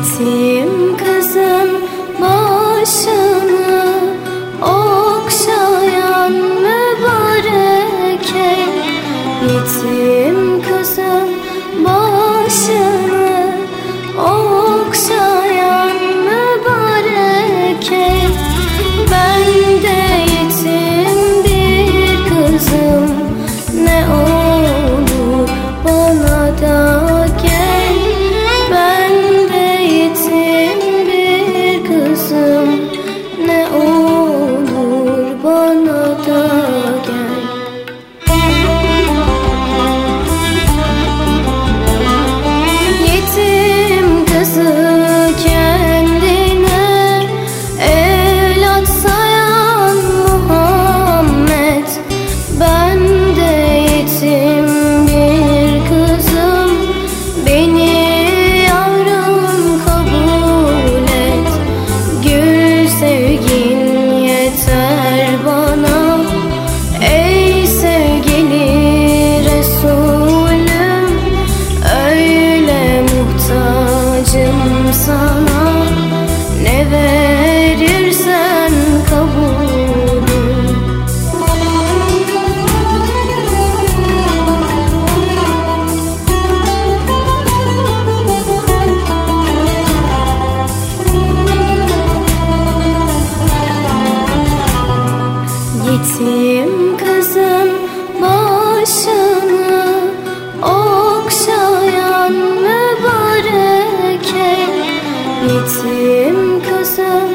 It's. Yetim kızın başını okşayan mübarek Yetim başını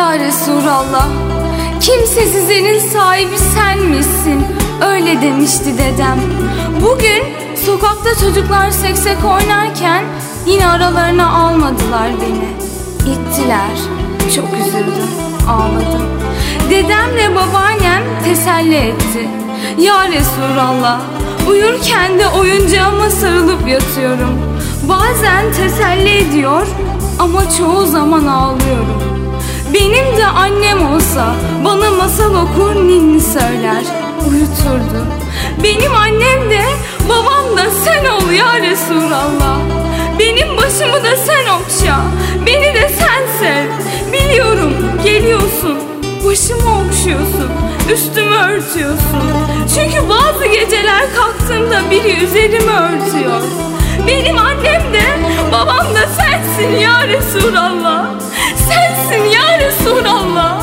Ya Resulallah Kimsesizlerin sahibi sen misin? Öyle demişti dedem. Bugün sokakta çocuklar seksek oynarken Yine aralarına almadılar beni. İttiler. Çok üzüldüm ağladım. Dedemle babaannem teselli etti. Ya Resulallah Uyurken de oyuncağıma sarılıp yatıyorum. Bazen teselli ediyor ama çoğu zaman ağlıyorum benim de annem olsa bana masal okur ninni söyler uyuturdu. Benim annem de babam da sen ol ya Resulallah. Benim başımı da sen okşa, beni de sen sev. Biliyorum geliyorsun, başımı okşuyorsun, üstümü örtüyorsun. Çünkü bazı geceler kalktığımda biri üzerimi örtüyor. Benim annem de babam da sensin ya Resulallah. Sensin ya Resulallah.